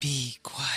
Be quiet.